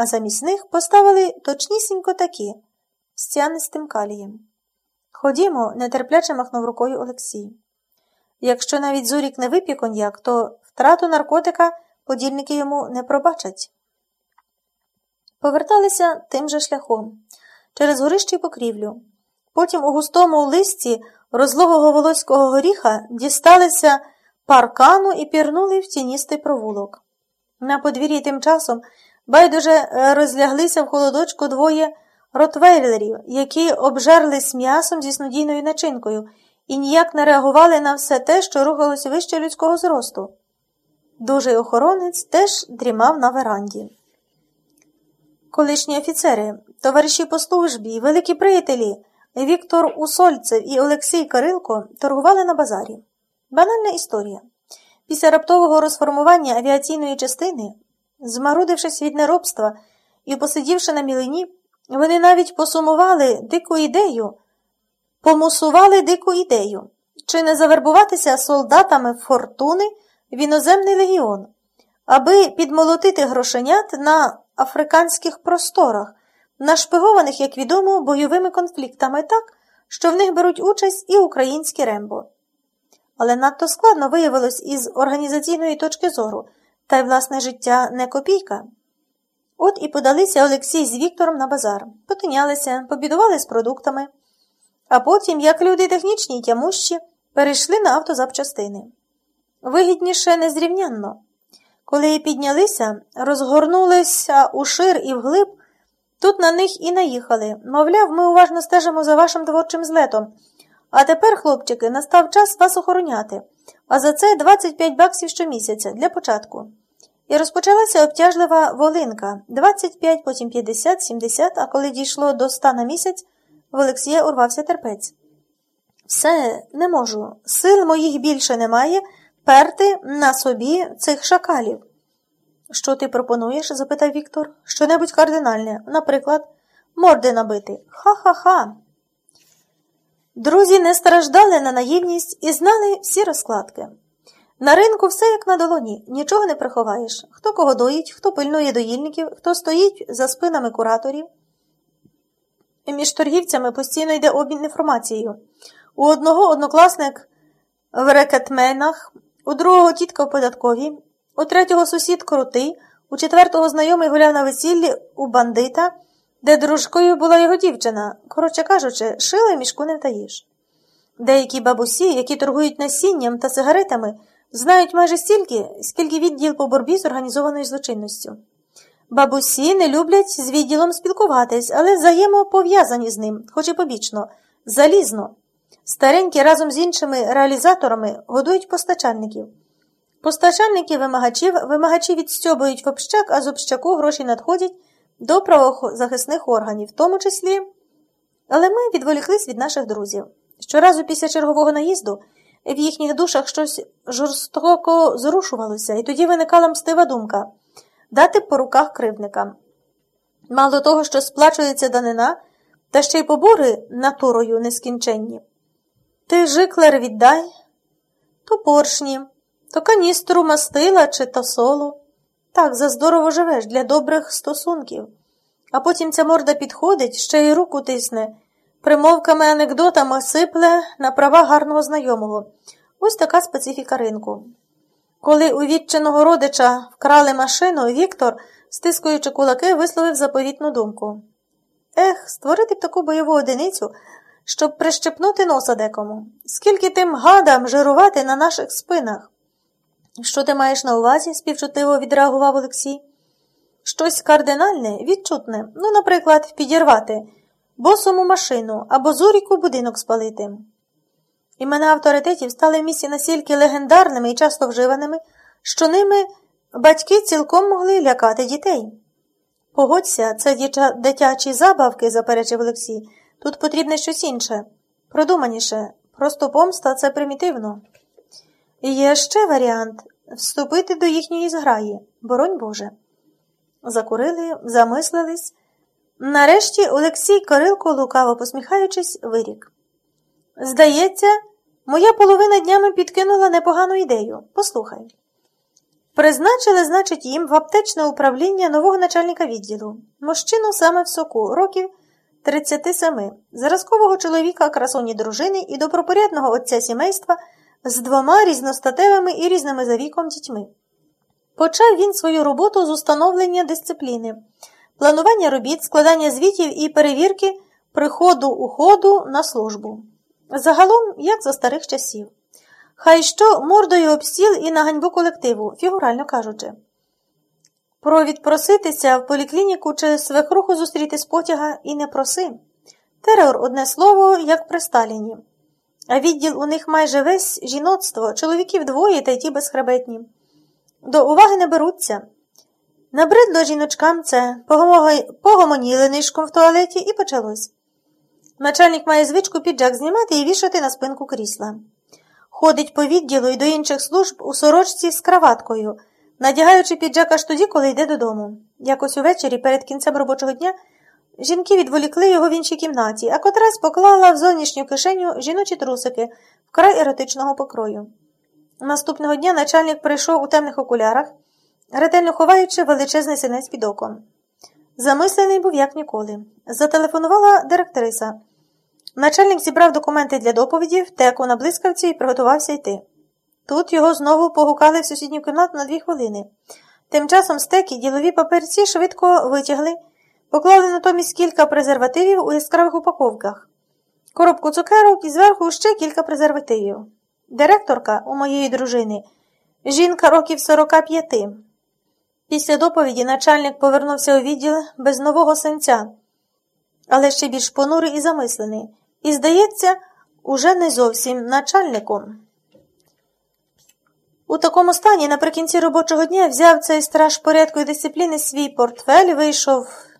а замість них поставили точнісінько такі з цянистим калієм. Ходімо, нетерпляче махнув рукою Олексій. Якщо навіть Зурік не вип'є коньяк, то втрату наркотика подільники йому не пробачать. Поверталися тим же шляхом через горище й покрівлю. Потім у густому листі розлогого волоського горіха дісталися паркану і пірнули в тіністий провулок. На подвір'ї тим часом байдуже е, розляглися в холодочку двоє ротвейлерів, які обжерлись м'ясом зі снодійною начинкою і ніяк не реагували на все те, що рухалося вище людського зросту. Дужий охоронець теж дрімав на веранді. Колишні офіцери, товариші по службі, великі приятелі Віктор Усольцев і Олексій Кирилко торгували на базарі. Банальна історія. Після раптового розформування авіаційної частини, змарудившись від неробства і посидівши на мілині, вони навіть посумували дику ідею, помусували дику ідею, чи не завербуватися солдатами фортуни в іноземний легіон, аби підмолотити грошенят на африканських просторах, нашпигованих, як відомо, бойовими конфліктами так, що в них беруть участь і українські рембо. Але надто складно виявилось із організаційної точки зору, та й власне життя не копійка. От і подалися Олексій з Віктором на базар, потинялися, побідували з продуктами, а потім, як люди технічні й тямущі, перейшли на автозапчастини. Вигідніше незрівнянно. Коли піднялися, розгорнулися ушир і вглиб, тут на них і наїхали. Мовляв, ми уважно стежимо за вашим творчим злетом. А тепер, хлопчики, настав час вас охороняти, а за це 25 баксів щомісяця для початку. І розпочалася обтяжлива волинка 25, потім 50, 70, а коли дійшло до 100 на місяць, в Олексія урвався терпець. Все, не можу. Сил моїх більше немає перти на собі цих шакалів. Що ти пропонуєш? запитав Віктор. Що-небудь кардинальне, наприклад, морди набити. Ха-ха-ха. Друзі не страждали на наївність і знали всі розкладки. На ринку все як на долоні, нічого не приховаєш. Хто кого доїть, хто пильнує доїльників, хто стоїть за спинами кураторів. Між торгівцями постійно йде обмін інформацією. У одного однокласник в рекетменах, у другого тітка в податковій, у третього сусід крутий, у четвертого знайомий гуляв на весіллі у бандита, де дружкою була його дівчина. Коротше кажучи, шили мішку не втаїш. Деякі бабусі, які торгують насінням та сигаретами, знають майже стільки, скільки відділ по боротьбі з організованою злочинністю. Бабусі не люблять з відділом спілкуватись, але взаємопов'язані з ним, хоч і побічно, залізно. Старенькі разом з іншими реалізаторами годують постачальників. Постачальники вимагачів, вимагачі відстьобують в общак, а з общаку гроші надходять до правозахисних органів, в тому числі. Але ми відволіклись від наших друзів. Щоразу після чергового наїзду в їхніх душах щось жорстоко зрушувалося, і тоді виникала мстива думка дати по руках кривдникам. Мало того, що сплачується данина, та ще й побори натурою нескінченні. Ти жиклер віддай, то поршні, то каністру мастила чи то солу. Так, за здорово живеш для добрих стосунків. А потім ця морда підходить, ще й руку тисне, примовками анекдотами сипле на права гарного знайомого. Ось така специфіка ринку. Коли у відчиного родича вкрали машину, Віктор, стискуючи кулаки, висловив заповітну думку. Ех, створити б таку бойову одиницю, щоб прищепнути носа декому. Скільки тим гадам жирувати на наших спинах? Що ти маєш на увазі? співчутливо відреагував Олексій. Щось кардинальне, відчутне, ну, наприклад, підірвати, босому машину або зуріку будинок спалити. Імена авторитетів стали в місті настільки легендарними і часто вживаними, що ними батьки цілком могли лякати дітей. Погодься, це дитячі забавки, заперечив Олексій. Тут потрібне щось інше, продуманіше, просто помста це примітивно. І є ще варіант вступити до їхньої зграї, боронь Боже. Закурили, замислились. Нарешті Олексій Кирилко, лукаво посміхаючись, вирік. Здається, моя половина днями підкинула непогану ідею. Послухай. Призначили, значить, їм в аптечне управління нового начальника відділу. Мужчину саме в соку, років 37, зразкового чоловіка, красуні дружини і добропорядного отця сімейства з двома різностатевими і різними за віком дітьми. Почав він свою роботу з установлення дисципліни, планування робіт, складання звітів і перевірки приходу уходу на службу. Загалом, як за старих часів. Хай що мордою об стіл і на ганьбу колективу, фігурально кажучи. Про відпроситися в поліклініку чи свекруху зустріти з потяга і не проси. Терор одне слово, як при Сталіні. А відділ у них майже весь жіноцтво, чоловіків двоє та й ті безхребетні. До уваги не беруться. Набридло жіночкам це, погомоніли нишком в туалеті і почалось. Начальник має звичку піджак знімати і вішати на спинку крісла. Ходить по відділу і до інших служб у сорочці з краваткою, надягаючи піджак аж тоді, коли йде додому. Якось увечері, перед кінцем робочого дня, жінки відволікли його в іншій кімнаті, а котрась поклала в зовнішню кишеню жіночі трусики вкрай еротичного покрою. Наступного дня начальник прийшов у темних окулярах, ретельно ховаючи величезний синець під оком. Замислений був як ніколи. Зателефонувала директриса. Начальник зібрав документи для доповіді, втеку на блискавці і приготувався йти. Тут його знову погукали в сусідню кімнату на дві хвилини. Тим часом стеки ділові папірці швидко витягли, поклали натомість кілька презервативів у яскравих упаковках, коробку цукерок і зверху ще кілька презервативів. Директорка у моєї дружини, жінка років 45. Після доповіді начальник повернувся у відділ без нового сенця, але ще більш понурий і замислений, і, здається, уже не зовсім начальником. У такому стані наприкінці робочого дня взяв цей страж порядку і дисципліни свій портфель, вийшов